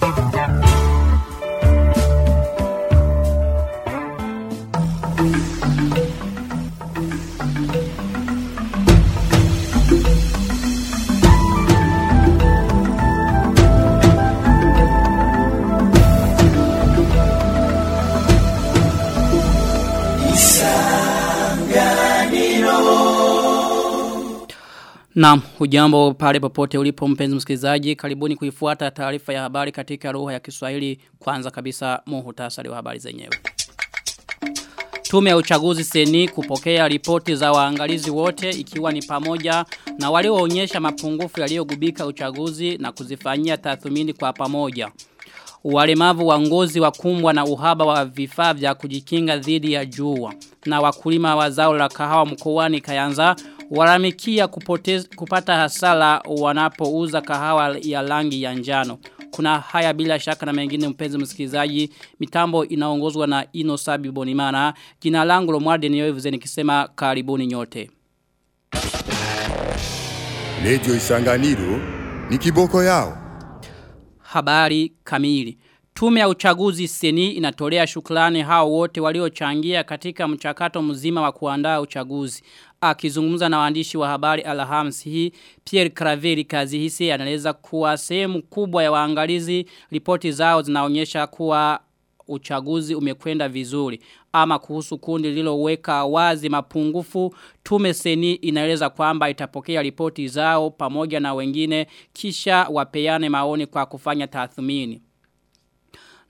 Thank you. Naam, hujambo pale popote ulipo mpenzi msikilizaji, karibuni kuifuata taarifa ya habari katika lugha ya Kiswahili. Kwanza kabisa muhtasari wa habari zenyewe. Tume ya uchaguzi seni kupokea ripoti za waangalizi wote ikiwa ni pamoja na walioonyesha mapungufu yaliyogubika uchaguzi na kuzifanyia tathmini kwa pamoja. Walemavu wa ngozi wakumbwa na uhaba wa vifaa vya kujikinga dhidi ya jua. Na wakulima wa zao la kahawa mkoani Kayanza walamikia kupotez, kupata hasara wanapouza kahawa ya rangi ya njano. Kuna haya bila shaka na mengine mpenzi msikilizaji. Mitambo inaongozwa na Ino Sabi Bonimana. Jina langu Lomwarde niyoevuze nikisema karibuni nyote. Lejo Isanganiro ni kiboko yao. Habari kamili. Tume ya uchaguzi seni inatolea shukrani hao wote waliochangia katika mchakato mzima wa kuandaa uchaguzi. Akizungumza na waandishi wa habari Alhamisi hii, Pierre Craveri kazi hisi anaeleza kuwa sehemu kubwa ya waangalizi ripoti zao zinaonyesha kuwa uchaguzi umekwenda vizuri. Ama kuhusu kundi liloweka wazi mapungufu, tume seni inaeleza kwamba itapokea ripoti zao pamoja na wengine kisha wapeane maoni kwa kufanya tathmini.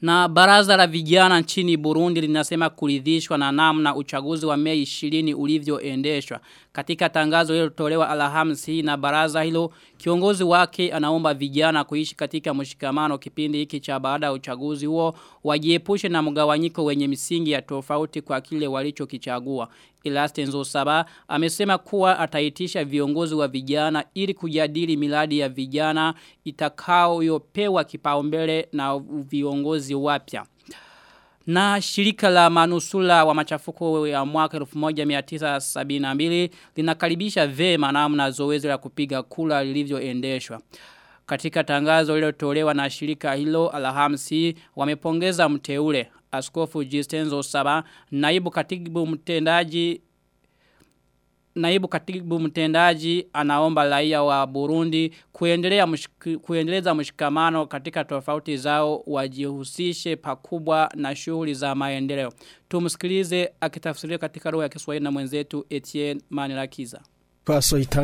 Na baraza la vijana nchini Burundi linasema kuridhishwa na namna uchaguzi wa Mei 20 ulivyoendeshwa. Katika tangazo hilo tolewa Alhamisi hii na baraza hilo, kiongozi wake anaomba vijana kuishi katika mshikamano kipindi hiki cha baada ya uchaguzi huo, wajiepushe na mgawanyiko wenye misingi ya tofauti kwa kile walichokichagua. Elaste Nzosaba amesema kuwa ataitisha viongozi wa vijana ili kujadili miradi ya vijana itakayopewa kipaumbele na viongozi wapya. Na shirika la manusula wa machafuko ya mwaka 1972 linakaribisha vema namna zoezi la kupiga kula lilivyoendeshwa. Katika tangazo lililotolewa na shirika hilo Alhamisi wamepongeza mteule Askofu Jistenzo Saba naibu katibu mtendaji Naibu katibu mtendaji anaomba raia wa Burundi kuendelea mshik, kuendeleza mshikamano katika tofauti zao wajihusishe pakubwa na shughuli za maendeleo. Tumsikilize akitafsiria katika lugha ya Kiswahili na mwenzetu Etienne Manilakiza.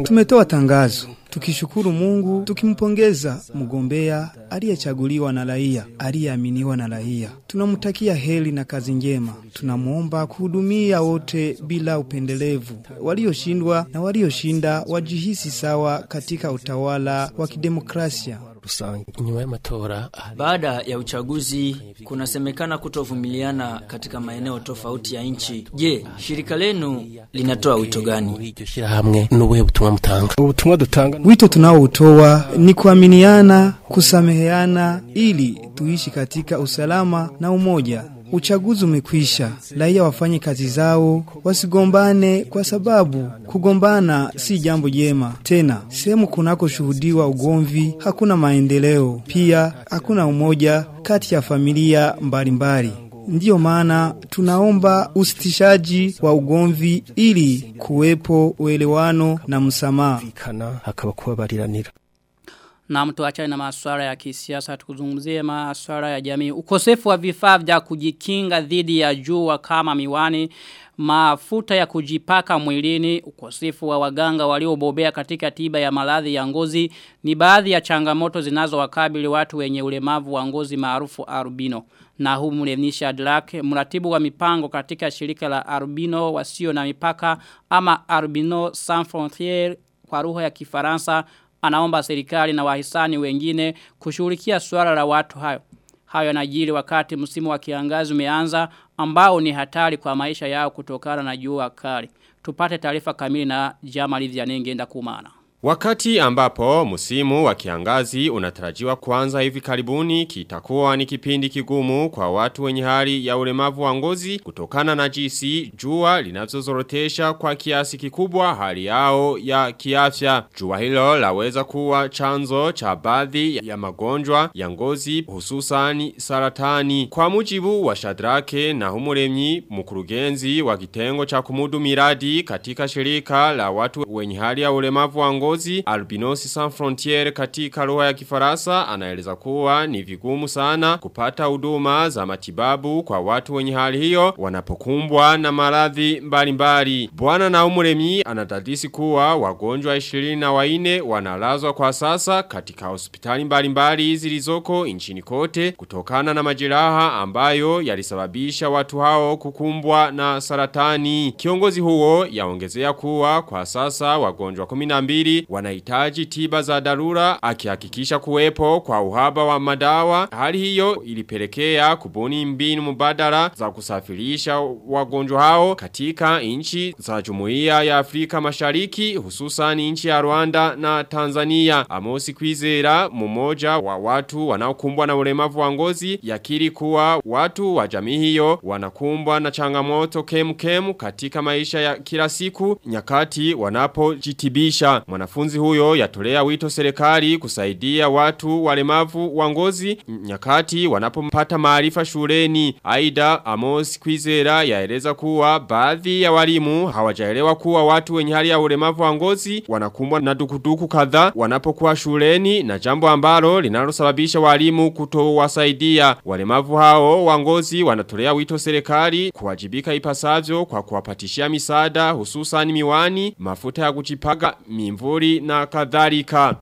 Tumetoa tangazo tukishukuru Mungu tukimpongeza mgombea aliyechaguliwa na raia aliyeaminiwa na raia. Tunamtakia heli na kazi njema. Tunamuomba kuhudumia wote bila upendelevu, walioshindwa na walioshinda wajihisi sawa katika utawala wa kidemokrasia. Nyuma y'amatora baada ya uchaguzi kunasemekana kutovumiliana katika maeneo tofauti ya nchi. Je, shirika lenu linatoa wito gani? wito tunaoutoa ni kuaminiana kusameheana ili tuishi katika usalama na umoja Uchaguzi umekwisha, raia wafanye kazi zao, wasigombane kwa sababu kugombana si jambo jema. Tena sehemu kunakoshuhudiwa ugomvi hakuna maendeleo, pia hakuna umoja kati ya familia mbalimbali. Ndiyo maana tunaomba usitishaji wa ugomvi ili kuwepo uelewano na msamaha. Na mtu achane na masuala ya kisiasa tukuzungumzie masuala ya jamii. Ukosefu wa vifaa vya kujikinga dhidi ya jua kama miwani, mafuta ya kujipaka mwilini, ukosefu wa waganga waliobobea katika tiba ya maradhi ya ngozi ni baadhi ya changamoto zinazowakabili watu wenye ulemavu wa ngozi maarufu albino. Na huu mlemnisha Drak, mratibu wa mipango katika shirika la albino wasio na mipaka ama albino sans frontières kwa lugha ya kifaransa anaomba serikali na wahisani wengine kushughulikia suara la watu hayo. Hayo yanajiri wakati msimu wa kiangazi umeanza ambao ni hatari kwa maisha yao kutokana na jua kali. Tupate taarifa kamili na Jamali Vyanenge kumana. Wakati ambapo musimu wa kiangazi unatarajiwa kuanza hivi karibuni kitakuwa ni kipindi kigumu kwa watu wenye hali ya ulemavu wa ngozi kutokana na jinsi jua linazozorotesha kwa kiasi kikubwa hali yao ya kiafya. Jua hilo laweza kuwa chanzo cha baadhi ya magonjwa ya ngozi hususani saratani. Kwa mujibu wa Shadrake na Humuremyi mkurugenzi wa kitengo cha kumudu miradi katika shirika la watu wenye hali ya ulemavu wa ngozi ngozi Albinosi Sans Frontiere katika lugha ya kifaransa anaeleza kuwa ni vigumu sana kupata huduma za matibabu kwa watu wenye hali hiyo wanapokumbwa na maradhi mbalimbali. Bwana Naumuremi anadadisi kuwa wagonjwa 24 wanalazwa kwa sasa katika hospitali mbalimbali zilizoko nchini kote kutokana na majeraha ambayo yalisababisha watu hao kukumbwa na saratani. Kiongozi huo yaongezea kuwa kwa sasa wagonjwa 12 wanahitaji tiba za dharura akihakikisha kuwepo kwa uhaba wa madawa. Hali hiyo ilipelekea kubuni mbinu mbadala za kusafirisha wagonjwa hao katika nchi za Jumuiya ya Afrika Mashariki hususan nchi ya Rwanda na Tanzania. Amosi Kwizera mmoja wa watu wanaokumbwa na ulemavu wa ngozi yakiri kuwa watu wa jamii hiyo wanakumbwa na changamoto kemkem katika maisha ya kila siku nyakati wanapojitibisha. Mwanafunzi huyo yatolea wito serikali kusaidia watu walemavu wa ngozi nyakati wanapompata maarifa shuleni. Aida Amos Kwizera yaeleza kuwa baadhi ya walimu hawajaelewa kuwa watu wenye hali ya ulemavu wa ngozi wanakumbwa na dukuduku kadhaa wanapokuwa shuleni na jambo ambalo linalosababisha walimu kutowasaidia. Walemavu hao wa ngozi wanatolea wito serikali kuwajibika ipasavyo kwa kuwapatishia misaada hususan miwani, mafuta ya kujipaga, mimvuri na kadhalika.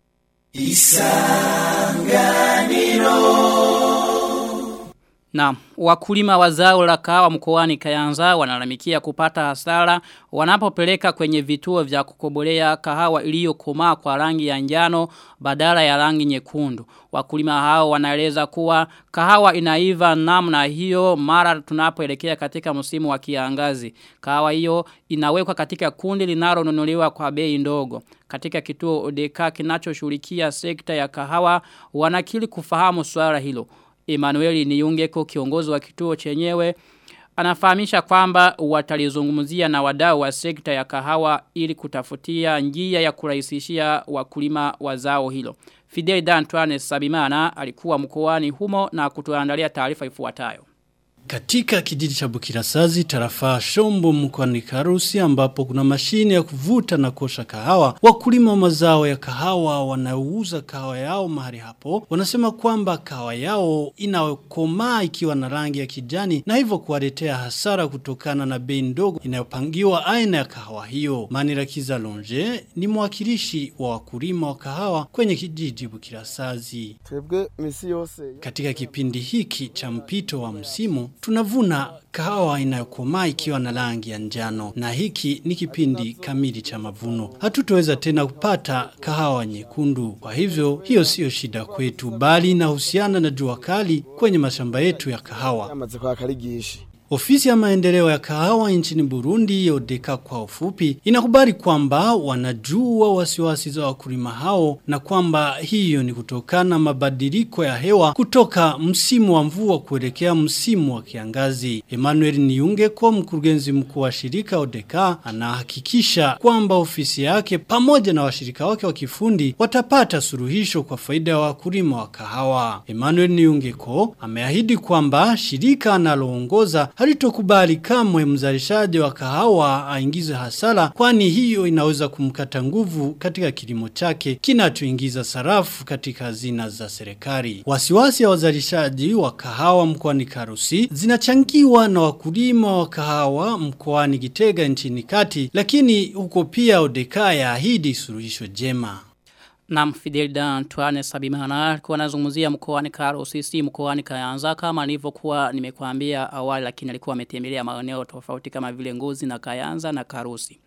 Na wakulima wa zao la kahawa mkoani Kayanza wanalalamikia kupata hasara wanapopeleka kwenye vituo vya kukobolea kahawa iliyokomaa kwa rangi ya njano badala ya rangi nyekundu. Wakulima hao wanaeleza kuwa kahawa inaiva namna hiyo mara tunapoelekea katika msimu wa kiangazi. Kahawa hiyo inawekwa katika kundi linalonunuliwa kwa bei ndogo. Katika kituo ODK kinachoshughulikia sekta ya kahawa wanakili kufahamu swala hilo. Emmanuel Niyungeko kiongozi wa kituo chenyewe anafahamisha kwamba watalizungumzia na wadau wa sekta ya kahawa ili kutafutia njia ya kurahisishia wakulima wa zao hilo. Fidel D'Antoine Sabimana alikuwa mkoani humo na kutuandalia taarifa ifuatayo. Katika kijiji cha Bukirasazi tarafa Shombo mkoani Karusi ambapo kuna mashine ya kuvuta na kosha kahawa. Wakulima wa mazao ya kahawa wanauza kahawa yao mahali hapo. Wanasema kwamba kahawa yao inakomaa ikiwa na rangi ya kijani na hivyo kuwaletea hasara kutokana na bei ndogo inayopangiwa aina ya kahawa hiyo. Manirakiza Lonje ni mwakilishi wa wakulima wa kahawa kwenye kijiji Bukirasazi. Katika kipindi hiki cha mpito wa msimu tunavuna kahawa inayokomaa ikiwa na rangi ya njano na hiki ni kipindi kamili cha mavuno. Hatutoweza tena kupata kahawa nyekundu. Kwa hivyo hiyo siyo shida kwetu bali inahusiana na jua kali kwenye mashamba yetu ya kahawa. Ofisi ya maendeleo ya kahawa nchini Burundi yodeka kwa ufupi inakubali kwamba wanajua wasiwasi za wakulima hao na kwamba hiyo ni kutokana mabadiliko ya hewa kutoka msimu wa mvua kuelekea msimu wa kiangazi. Emmanuel Niunge kwa mkurugenzi mkuu wa shirika Odeka anahakikisha kwamba ofisi yake pamoja na washirika wake wa kifundi watapata suluhisho kwa faida ya wakulima wa kahawa. Emmanuel Niungeko ameahidi kwamba shirika analoongoza halitokubali kamwe mzalishaji wa kahawa aingize hasara kwani hiyo inaweza kumkata nguvu katika kilimo chake kinachoingiza sarafu katika hazina za serikali. Wasiwasi ya wazalishaji wa kahawa mkoani Karusi zinachangiwa na wakulima wa kahawa mkoani Gitega nchini kati lakini huko pia Odeka yaahidi suluhisho jema. Na Fidel Antoine Sabimana alikuwa anazungumzia mkoani mkoa mkoani Kayanza kama nilivyokuwa nimekuambia awali lakini alikuwa ametembelea maeneo tofauti kama vile Ngozi na Kayanza na Karusi.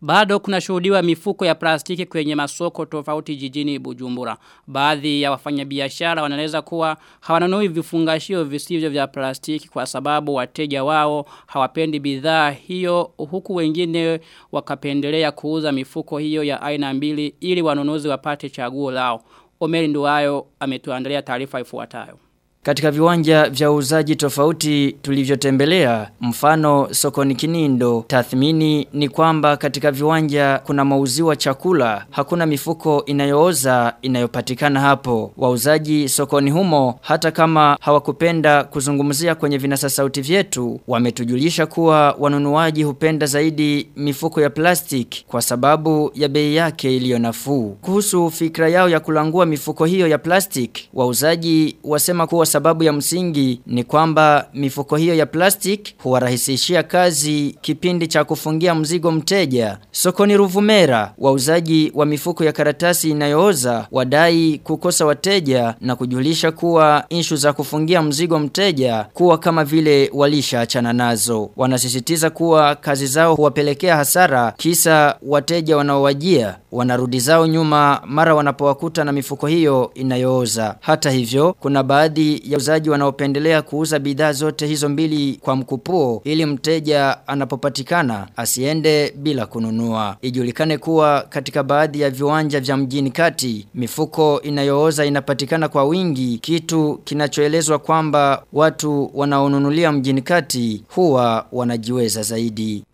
Bado kuna shuhudiwa mifuko ya plastiki kwenye masoko tofauti jijini Bujumbura. Baadhi ya wafanyabiashara wanaeleza kuwa hawanunui vifungashio visivyo vya plastiki kwa sababu wateja wao hawapendi bidhaa hiyo huku wengine wakapendelea kuuza mifuko hiyo ya aina mbili ili wanunuzi wapate chaguo lao. Omeri Nduwayo ametuandalia taarifa ifuatayo. Katika viwanja vya uzaji tofauti tulivyotembelea, mfano sokoni Kinindo, tathmini ni kwamba katika viwanja kuna mauziwa chakula, hakuna mifuko inayooza inayopatikana hapo. Wauzaji sokoni humo hata kama hawakupenda kuzungumzia kwenye vinasa sauti vyetu, wametujulisha kuwa wanunuaji hupenda zaidi mifuko ya plastic kwa sababu ya bei yake iliyo nafuu. Kuhusu fikra yao ya kulangua mifuko hiyo ya plastic, wauzaji wasema kuwa sababu ya msingi ni kwamba mifuko hiyo ya plastic huwarahisishia kazi kipindi cha kufungia mzigo mteja. Sokoni Ruvumera, wauzaji wa mifuko ya karatasi inayooza wadai kukosa wateja na kujulisha kuwa inshu za kufungia mzigo mteja kuwa kama vile walisha walishaachana nazo. Wanasisitiza kuwa kazi zao huwapelekea hasara kisa wateja wanaowajia wanarudi zao nyuma mara wanapowakuta na mifuko hiyo inayooza. Hata hivyo, kuna baadhi ya uzaji wanaopendelea kuuza bidhaa zote hizo mbili kwa mkupuo ili mteja anapopatikana asiende bila kununua. Ijulikane kuwa katika baadhi ya viwanja vya mjini kati, mifuko inayooza inapatikana kwa wingi, kitu kinachoelezwa kwamba watu wanaonunulia mjini kati huwa wanajiweza zaidi.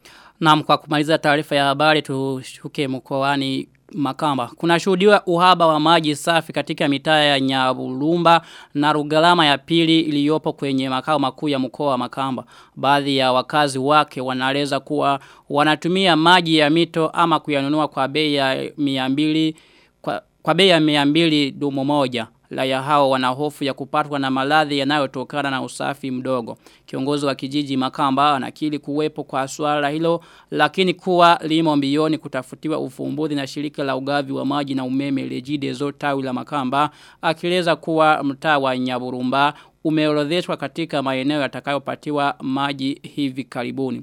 Naam kwa kumaliza taarifa ya habari tushuke mkoani Makamba. Kuna shuhudiwa uhaba wa maji safi katika mitaa ya Nyabulumba na Rugalama ya pili iliyopo kwenye makao makuu ya mkoa wa Makamba. Baadhi ya wakazi wake wanaeleza kuwa wanatumia maji ya mito ama kuyanunua kwa bei ya 200 kwa, kwa bei ya 200 dumu moja. Raia hao wana hofu ya kupatwa na maradhi yanayotokana na usafi mdogo. Kiongozi wa kijiji Makamba anakili kuwepo kwa swala hilo lakini kuwa limo mbioni kutafutiwa ufumbuzi na shirika la ugavi wa maji na umeme lejide tawi la Makamba akieleza kuwa mtaa wa Nyaburumba umeorodheshwa katika maeneo yatakayopatiwa maji hivi karibuni.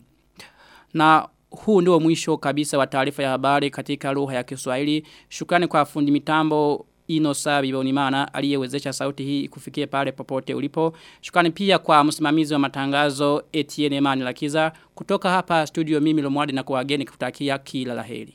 Na huu ndio mwisho kabisa wa taarifa ya habari katika lugha ya Kiswahili. Shukrani kwa fundi mitambo Inosa Bibonimana aliyewezesha sauti hii kufikie pale popote ulipo. Shukrani pia kwa msimamizi wa matangazo Etienne Emmanuel Lakiza kutoka hapa studio mimi Lomwadi na kuwageni wageni kutakia kila la heri.